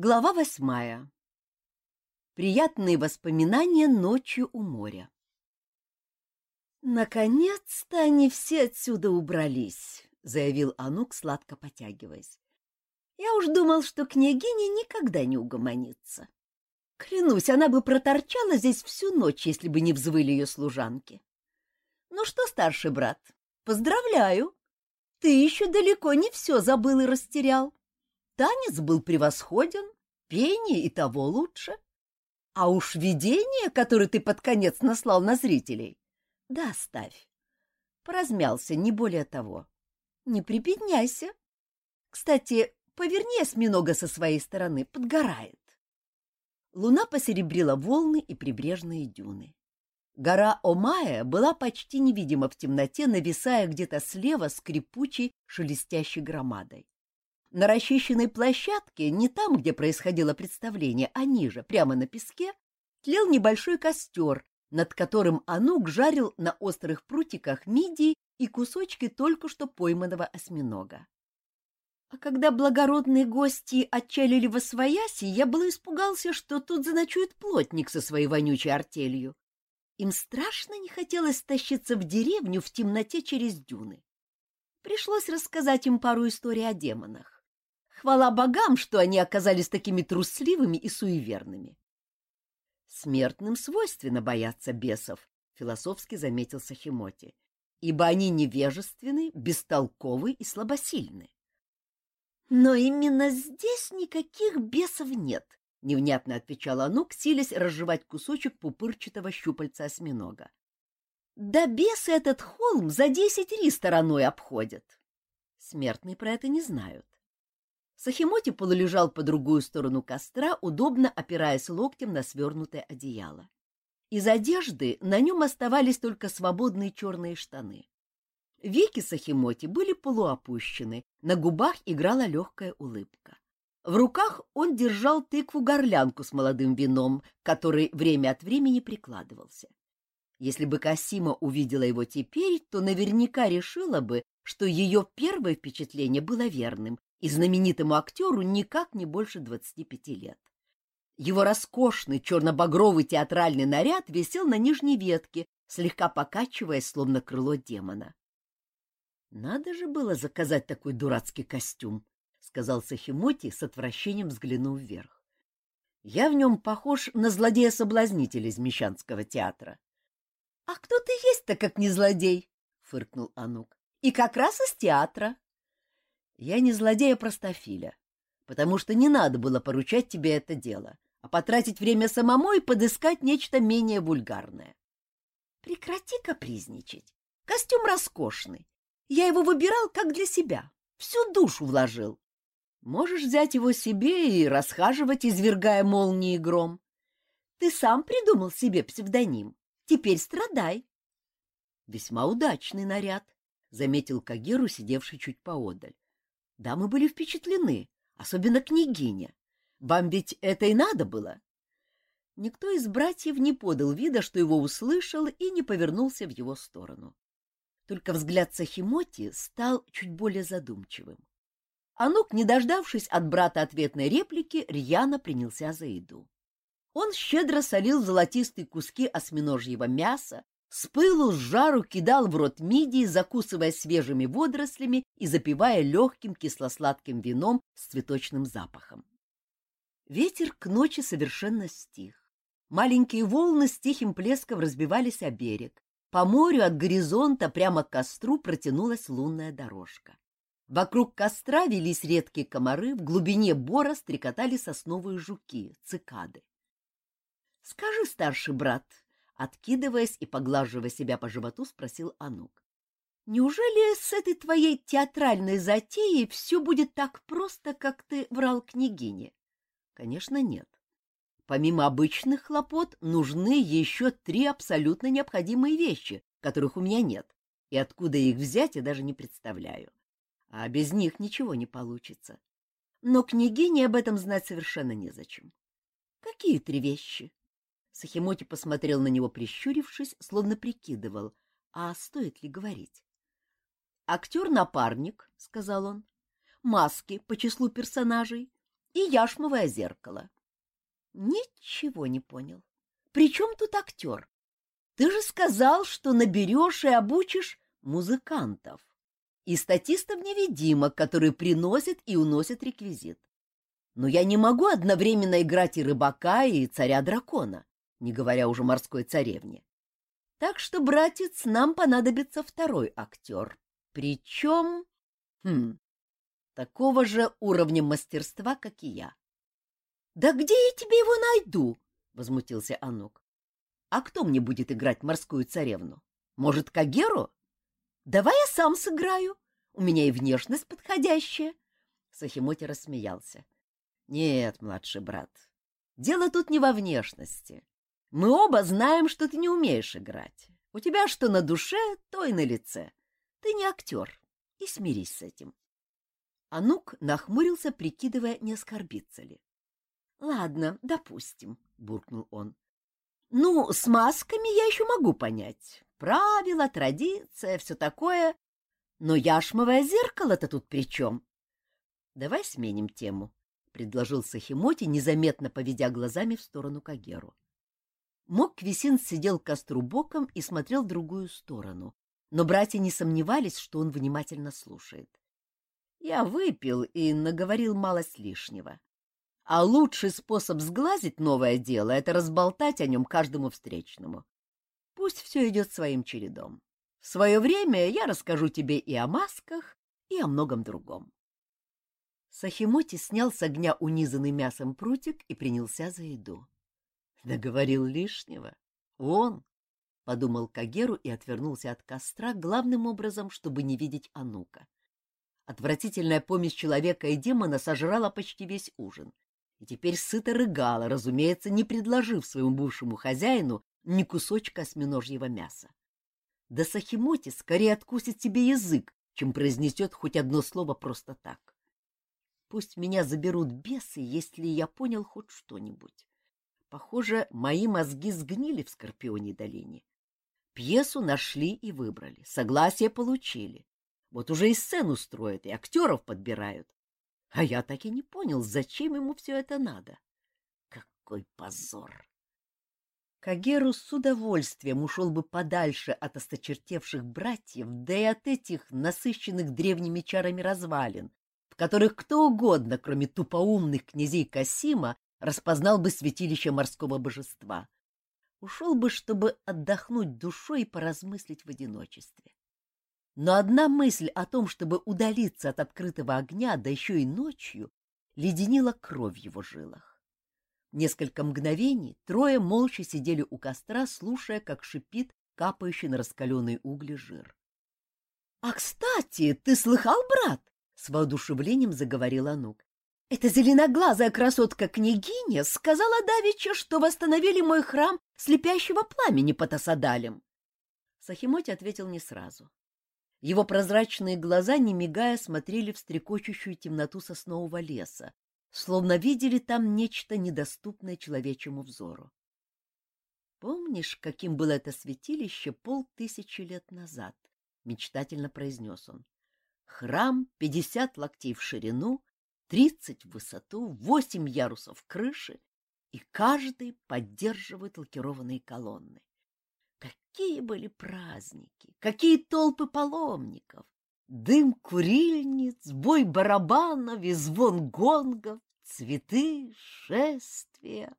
Глава восьмая. Приятные воспоминания ночью у моря. «Наконец-то они все отсюда убрались», — заявил Анук, сладко потягиваясь. «Я уж думал, что княгиня никогда не угомонится. Клянусь, она бы проторчала здесь всю ночь, если бы не взвыли ее служанки. Ну что, старший брат, поздравляю, ты еще далеко не все забыл и растерял. Танец был превосходен, пение и того лучше. А уж видение, которое ты под конец наслал на зрителей, да оставь. Поразмялся, не более того. Не прибедняйся. Кстати, поверни осьминога со своей стороны, подгорает. Луна посеребрила волны и прибрежные дюны. Гора Омая была почти невидима в темноте, нависая где-то слева скрипучей шелестящей громадой. На расчищенной площадке, не там, где происходило представление, а ниже, прямо на песке, тлел небольшой костер, над которым Анук жарил на острых прутиках мидии и кусочки только что пойманного осьминога. А когда благородные гости отчалили во свояси, я было испугался, что тут заночует плотник со своей вонючей артелью. Им страшно не хотелось тащиться в деревню в темноте через дюны. Пришлось рассказать им пару историй о демонах. Хвала богам, что они оказались такими трусливыми и суеверными. Смертным свойственно бояться бесов, философски заметил Сахимоти, ибо они невежественны, бестолковы и слабосильны. Но именно здесь никаких бесов нет, невнятно отвечала Анук, силясь разжевать кусочек пупырчатого щупальца осьминога. Да бесы этот холм за десять ри стороной обходят. Смертные про это не знают. Сахимоти полулежал по другую сторону костра, удобно опираясь локтем на свернутое одеяло. Из одежды на нем оставались только свободные черные штаны. Веки Сахимоти были полуопущены, на губах играла легкая улыбка. В руках он держал тыкву-горлянку с молодым вином, который время от времени прикладывался. Если бы Касима увидела его теперь, то наверняка решила бы, что ее первое впечатление было верным, и знаменитому актеру никак не больше 25 лет. Его роскошный черно-багровый театральный наряд висел на нижней ветке, слегка покачиваясь, словно крыло демона. «Надо же было заказать такой дурацкий костюм», — сказал Сахимоти с отвращением взглянув вверх. «Я в нем похож на злодея-соблазнителя из Мещанского театра». «А кто ты есть-то, как не злодей?» — фыркнул Анук. «И как раз из театра». Я не злодея простофиля, потому что не надо было поручать тебе это дело, а потратить время самому и подыскать нечто менее вульгарное. Прекрати капризничать. Костюм роскошный. Я его выбирал как для себя. Всю душу вложил. Можешь взять его себе и расхаживать, извергая молнии и гром. Ты сам придумал себе псевдоним. Теперь страдай. Весьма удачный наряд, — заметил Кагиру, сидевший чуть поодаль. Дамы были впечатлены, особенно княгиня. Вам ведь это и надо было. Никто из братьев не подал вида, что его услышал, и не повернулся в его сторону. Только взгляд Сахимоти стал чуть более задумчивым. Анук, не дождавшись от брата ответной реплики, рьяно принялся за еду. Он щедро солил золотистые куски осьминожьего мяса, с пылу, с жару кидал в рот мидии, закусывая свежими водорослями и запивая легким кисло-сладким вином с цветочным запахом. Ветер к ночи совершенно стих. Маленькие волны с тихим плеском разбивались о берег. По морю от горизонта прямо к костру протянулась лунная дорожка. Вокруг костра велись редкие комары, в глубине бора стрекотали сосновые жуки, цикады. — Скажи, старший брат, Откидываясь и поглаживая себя по животу, спросил Анук. «Неужели с этой твоей театральной затеей все будет так просто, как ты врал княгине?» «Конечно, нет. Помимо обычных хлопот, нужны еще три абсолютно необходимые вещи, которых у меня нет, и откуда их взять я даже не представляю. А без них ничего не получится. Но княгине об этом знать совершенно незачем. Какие три вещи? Сахимоти посмотрел на него, прищурившись, словно прикидывал, а стоит ли говорить. «Актер-напарник», — сказал он, — «маски по числу персонажей, и яшмовое зеркало. Ничего не понял. При чем тут актер? Ты же сказал, что наберешь и обучишь музыкантов и статистов-невидимок, которые приносят и уносят реквизит. Но я не могу одновременно играть и рыбака, и царя-дракона, не говоря уже морской царевне. Так что, братец, нам понадобится второй актер. Причем... Хм, такого же уровня мастерства, как и я. — Да где я тебе его найду? — возмутился Анук. — А кто мне будет играть морскую царевну? Может, Кагеру? Давай я сам сыграю. У меня и внешность подходящая. Сахимоти рассмеялся. — Нет, младший брат, дело тут не во внешности. Мы оба знаем, что ты не умеешь играть. У тебя что на душе, то и на лице. Ты не актер, и смирись с этим. Анук нахмурился, прикидывая, не оскорбиться ли. — Ладно, допустим, — буркнул он. — Ну, с масками я еще могу понять. Правила, традиция, все такое. Но яшмовое зеркало-то тут при чем? — Давай сменим тему, — предложил Сахимоти, незаметно поведя глазами в сторону Кагеру. Мок Висин сидел к костру боком и смотрел в другую сторону, но братья не сомневались, что он внимательно слушает. Я выпил и наговорил малость лишнего. А лучший способ сглазить новое дело — это разболтать о нем каждому встречному. Пусть все идет своим чередом. В свое время я расскажу тебе и о масках, и о многом другом. Сахимоти снял с огня унизанный мясом прутик и принялся за еду. Договорил лишнего. Он, — подумал Кагеру и отвернулся от костра, главным образом, чтобы не видеть Анука. Отвратительная помесь человека и демона сожрала почти весь ужин. И теперь сыто рыгала, разумеется, не предложив своему бывшему хозяину ни кусочка осьминожьего мяса. Да Сахимоти скорее откусит себе язык, чем произнесет хоть одно слово просто так. Пусть меня заберут бесы, если я понял хоть что-нибудь. Похоже, мои мозги сгнили в Скорпионе долине. Пьесу нашли и выбрали, согласие получили. Вот уже и сцену строят, и актеров подбирают. А я так и не понял, зачем ему все это надо. Какой позор! Кагеру с удовольствием ушел бы подальше от осточертевших братьев, да и от этих насыщенных древними чарами развалин, в которых кто угодно, кроме тупоумных князей Касима, распознал бы святилище морского божества. Ушел бы, чтобы отдохнуть душой и поразмыслить в одиночестве. Но одна мысль о том, чтобы удалиться от открытого огня, да еще и ночью, леденила кровь в его жилах. Несколько мгновений трое молча сидели у костра, слушая, как шипит капающий на раскаленные угли жир. — А, кстати, ты слыхал, брат? — с воодушевлением заговорил Анук. — Эта зеленоглазая красотка-княгиня сказала Давича, что восстановили мой храм слепящего пламени под Асадалем. Сахимоти ответил не сразу. Его прозрачные глаза, не мигая, смотрели в стрекочущую темноту соснового леса, словно видели там нечто недоступное человечему взору. «Помнишь, каким было это святилище полтысячи лет назад?» — мечтательно произнес он. «Храм пятьдесят локтей в ширину, тридцать в высоту, восемь ярусов крыши, и каждый поддерживает лакированные колонны. Какие были праздники, какие толпы паломников! Дым курильниц, бой барабанов и звон гонгов, цветы, шествия.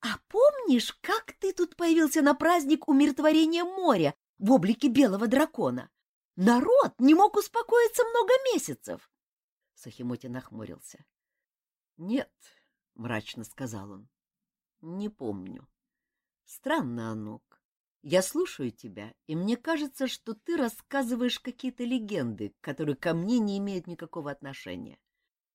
А помнишь, как ты тут появился на праздник умиротворения моря в облике белого дракона? Народ не мог успокоиться много месяцев. Сахимоти нахмурился. — Нет, — мрачно сказал он, — не помню. Странно, Анук. Я слушаю тебя, и мне кажется, что ты рассказываешь какие-то легенды, которые ко мне не имеют никакого отношения.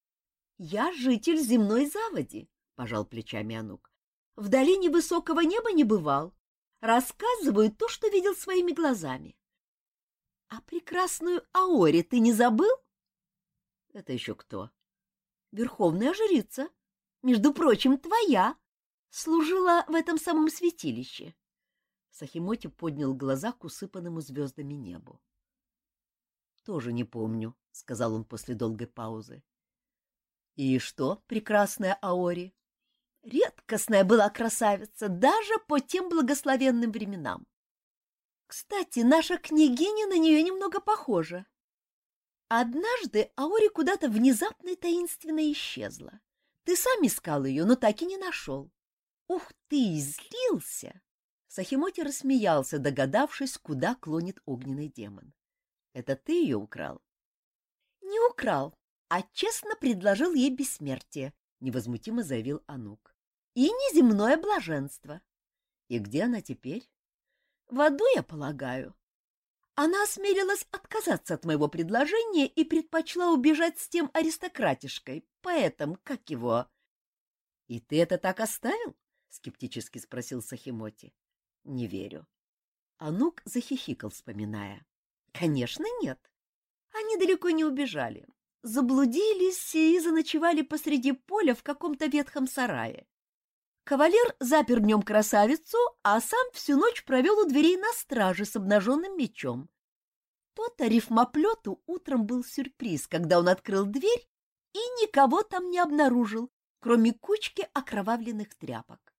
— Я житель земной заводи, — пожал плечами Анук. — В долине высокого неба не бывал. Рассказываю то, что видел своими глазами. — А прекрасную Аори ты не забыл? — Это еще кто? — Верховная жрица. Между прочим, твоя. Служила в этом самом святилище. — Сахимоти поднял глаза к усыпанному звездами небу. — Тоже не помню, — сказал он после долгой паузы. И что, прекрасная Аори? Редкостная была красавица даже по тем благословенным временам. Кстати, наша княгиня на нее немного похожа. Однажды Аори куда-то внезапно и таинственно исчезла. Ты сам искал ее, но так и не нашел. Ух ты, злился! Сахимоти рассмеялся, догадавшись, куда клонит огненный демон. Это ты ее украл? Не украл, а честно предложил ей бессмертие, невозмутимо заявил Анук. И неземное блаженство. И где она теперь? В аду, я полагаю. Она осмелилась отказаться от моего предложения и предпочла убежать с тем аристократишкой, поэтом, как его... — И ты это так оставил? — скептически спросил Сахимоти. — Не верю. Анук захихикал, вспоминая. — Конечно, нет. Они далеко не убежали. Заблудились и заночевали посреди поля в каком-то ветхом сарае. Кавалер запер днем красавицу, а сам всю ночь провел у дверей на страже с обнаженным мечом. То-то рифмоплету утром был сюрприз, когда он открыл дверь и никого там не обнаружил, кроме кучки окровавленных тряпок.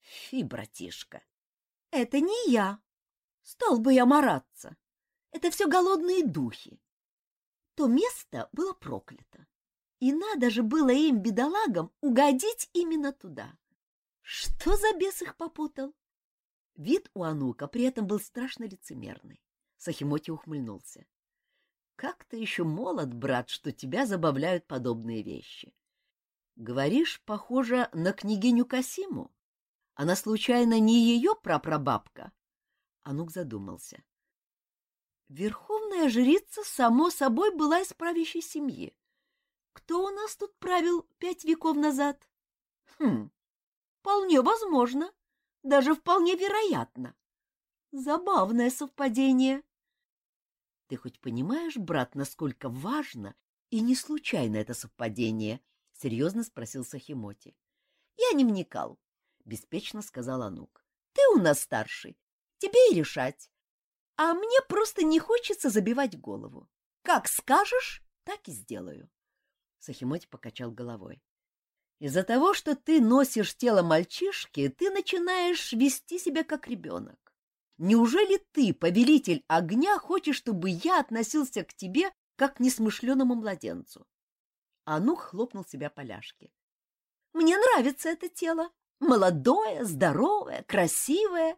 Фи, братишка, это не я. Стал бы я мараться. Это все голодные духи. То место было проклято. И надо же было им, бедолагам, угодить именно туда. Что за бес их попутал? Вид у Анука при этом был страшно лицемерный. Сахимоти ухмыльнулся. Как ты еще молод, брат, что тебя забавляют подобные вещи. Говоришь, похоже на княгиню Касиму. Она случайно не ее прапрабабка? Анук задумался. Верховная жрица, само собой, была из правящей семьи. Кто у нас тут правил пять веков назад? Хм, Вполне возможно, даже вполне вероятно. Забавное совпадение. Ты хоть понимаешь, брат, насколько важно и не случайно это совпадение? Серьезно спросил Сахимоти. Я не вникал, беспечно сказал Анук. Ты у нас старший, тебе и решать. А мне просто не хочется забивать голову. Как скажешь, так и сделаю. Сахимоти покачал головой. Из-за того, что ты носишь тело мальчишки, ты начинаешь вести себя как ребенок. Неужели ты, повелитель огня, хочешь, чтобы я относился к тебе как к несмышленному младенцу? Анух хлопнул себя по ляжке. Мне нравится это тело. Молодое, здоровое, красивое.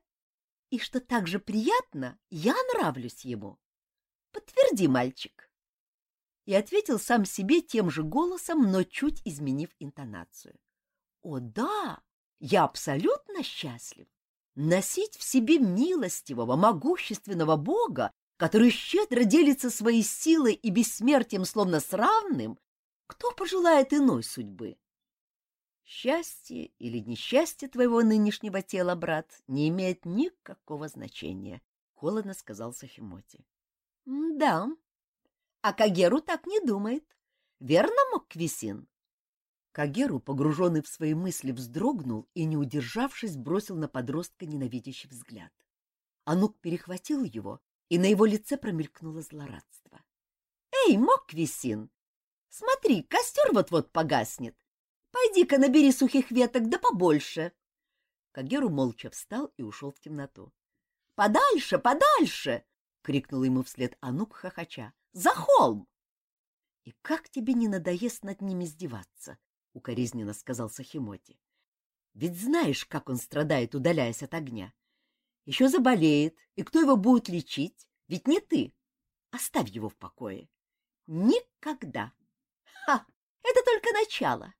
И что так же приятно, я нравлюсь ему. Подтверди, мальчик и ответил сам себе тем же голосом, но чуть изменив интонацию. «О да, я абсолютно счастлив. Носить в себе милостивого, могущественного Бога, который щедро делится своей силой и бессмертием словно с равным, кто пожелает иной судьбы? Счастье или несчастье твоего нынешнего тела, брат, не имеет никакого значения, — холодно сказал Сахимоти. — Да, а Кагеру так не думает. Верно, Мокквисин? Кагеру, погруженный в свои мысли, вздрогнул и, не удержавшись, бросил на подростка ненавидящий взгляд. Анук перехватил его, и на его лице промелькнуло злорадство. — Эй, Мокквисин! Смотри, костер вот-вот погаснет. Пойди-ка набери сухих веток, да побольше. Кагеру молча встал и ушел в темноту. — Подальше, подальше! — крикнул ему вслед Анук хохоча. За холм! — И как тебе не надоест над ним издеваться? — укоризненно сказал Сахимоти. — Ведь знаешь, как он страдает, удаляясь от огня. Еще заболеет, и кто его будет лечить? Ведь не ты. Оставь его в покое. Никогда. Ха! Это только начало.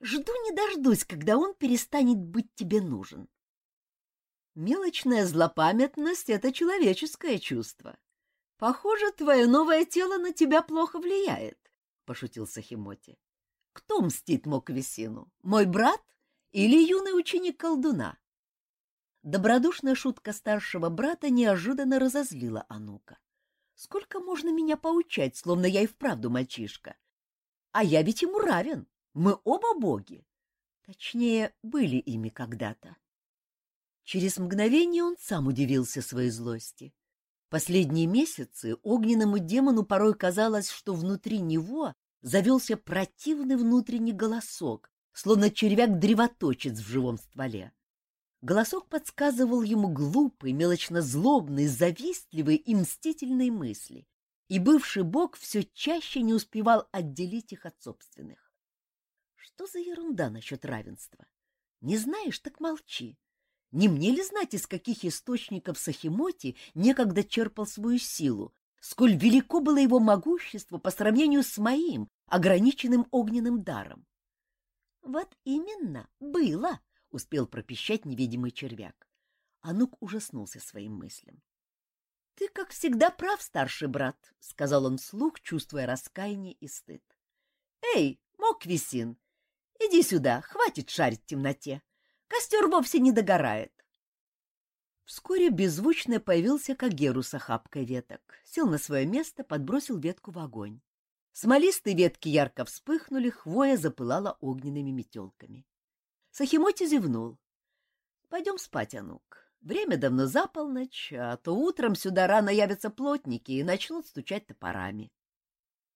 Жду не дождусь, когда он перестанет быть тебе нужен. Мелочная злопамятность — это человеческое чувство. — Похоже, твое новое тело на тебя плохо влияет, — пошутил Сахимоти. — Кто мстит Моквисину? Мой брат или юный ученик колдуна? Добродушная шутка старшего брата неожиданно разозлила Анука. Сколько можно меня поучать, словно я и вправду мальчишка? А я ведь ему равен. Мы оба боги. Точнее, были ими когда-то. Через мгновение он сам удивился своей злости. Последние месяцы огненному демону порой казалось, что внутри него завелся противный внутренний голосок, словно червяк-древоточец в живом стволе. Голосок подсказывал ему глупые, мелочно-злобные, завистливые и мстительные мысли, и бывший бог все чаще не успевал отделить их от собственных. Что за ерунда насчет равенства? Не знаешь, так молчи. Не мне ли знать, из каких источников Сахимоти некогда черпал свою силу, сколь велико было его могущество по сравнению с моим, ограниченным огненным даром? — Вот именно, было, — успел пропищать невидимый червяк. Анук ужаснулся своим мыслям. — Ты, как всегда, прав, старший брат, — сказал он вслух, чувствуя раскаяние и стыд. — Эй, Моквисин, иди сюда, хватит шарить в темноте. Костер вовсе не догорает. Вскоре беззвучно появился Кагеру с охапкой веток, сел на свое место, подбросил ветку в огонь. Смолистые ветки ярко вспыхнули, хвоя запылала огненными метелками. Сахимоти зевнул. — Пойдем спать, Анук. Время давно за полночь, а то утром сюда рано явятся плотники и начнут стучать топорами.